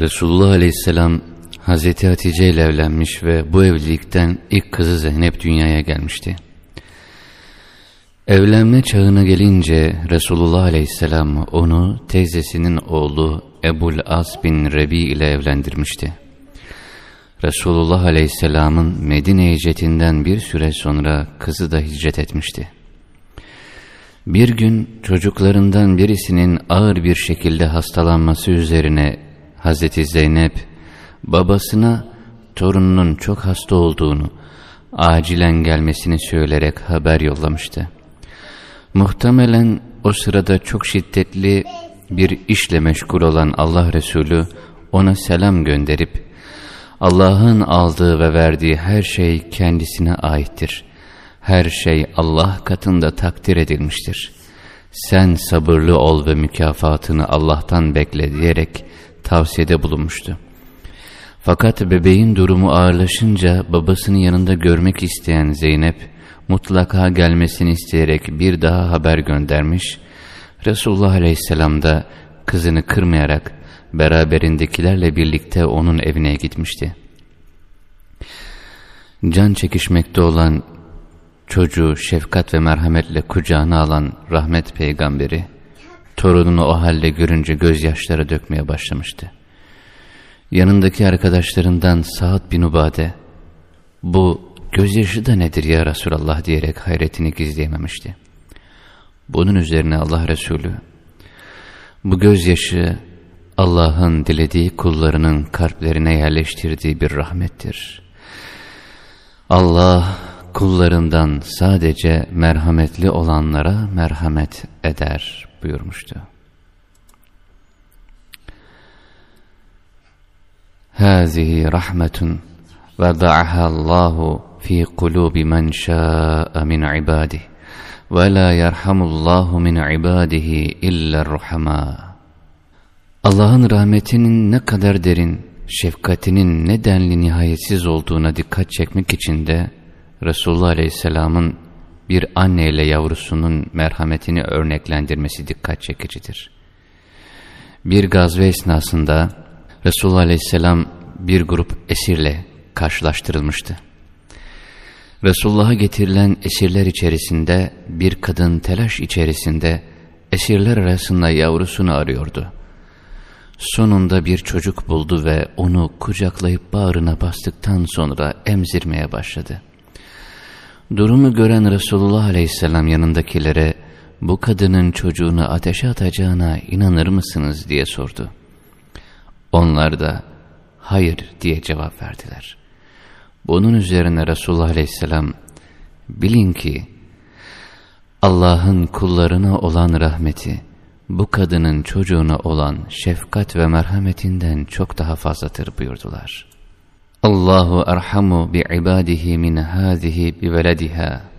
Resulullah Aleyhisselam Hazreti Hatice ile evlenmiş ve bu evlilikten ilk kızı Zeynep dünyaya gelmişti. Evlenme çağına gelince Resulullah Aleyhisselam onu teyzesinin oğlu Ebul As bin Rebi ile evlendirmişti. Resulullah Aleyhisselam'ın Medine hicretinden bir süre sonra kızı da hicret etmişti. Bir gün çocuklarından birisinin ağır bir şekilde hastalanması üzerine Hazreti Zeynep babasına torununun çok hasta olduğunu, acilen gelmesini söyleyerek haber yollamıştı. Muhtemelen o sırada çok şiddetli bir işle meşgul olan Allah Resulü ona selam gönderip Allah'ın aldığı ve verdiği her şey kendisine aittir. Her şey Allah katında takdir edilmiştir. Sen sabırlı ol ve mükafatını Allah'tan bekle diyerek tavsiyede bulunmuştu. Fakat bebeğin durumu ağırlaşınca babasını yanında görmek isteyen Zeynep mutlaka gelmesini isteyerek bir daha haber göndermiş. Resulullah Aleyhisselam da kızını kırmayarak beraberindekilerle birlikte onun evine gitmişti. Can çekişmekte olan çocuğu şefkat ve merhametle kucağına alan rahmet peygamberi, torununu o halde görünce gözyaşları dökmeye başlamıştı. Yanındaki arkadaşlarından Sa'd bin Ubade, bu gözyaşı da nedir ya Resulallah diyerek hayretini gizleyememişti. Bunun üzerine Allah Resulü, bu gözyaşı Allah'ın dilediği kullarının kalplerine yerleştirdiği bir rahmettir. Allah kullarından sadece merhametli olanlara merhamet eder buyurmuştu. Hâzihi rahmetun ve da'aha Allahu fi kulubi men şâ'a min ibadihi ve la yerhamullahu min ibadihi illa ruhama. Allah'ın rahmetinin ne kadar derin, şefkatinin ne denli nihayetsiz olduğuna dikkat çekmek için de Resulullah Aleyhisselam'ın bir anne ile yavrusunun merhametini örneklendirmesi dikkat çekicidir. Bir gazve esnasında Resulullah Aleyhisselam bir grup esirle karşılaştırılmıştı. Resulullah'a getirilen esirler içerisinde bir kadın telaş içerisinde esirler arasında yavrusunu arıyordu. Sonunda bir çocuk buldu ve onu kucaklayıp bağrına bastıktan sonra emzirmeye başladı. Durumu gören Resulullah Aleyhisselam yanındakilere bu kadının çocuğunu ateşe atacağına inanır mısınız diye sordu. Onlar da hayır diye cevap verdiler. Bunun üzerine Resulullah Aleyhisselam bilin ki Allah'ın kullarına olan rahmeti bu kadının çocuğuna olan şefkat ve merhametinden çok daha fazladır buyurdular. Allahu erhamu bi ibadihi min hâzihi bi velediha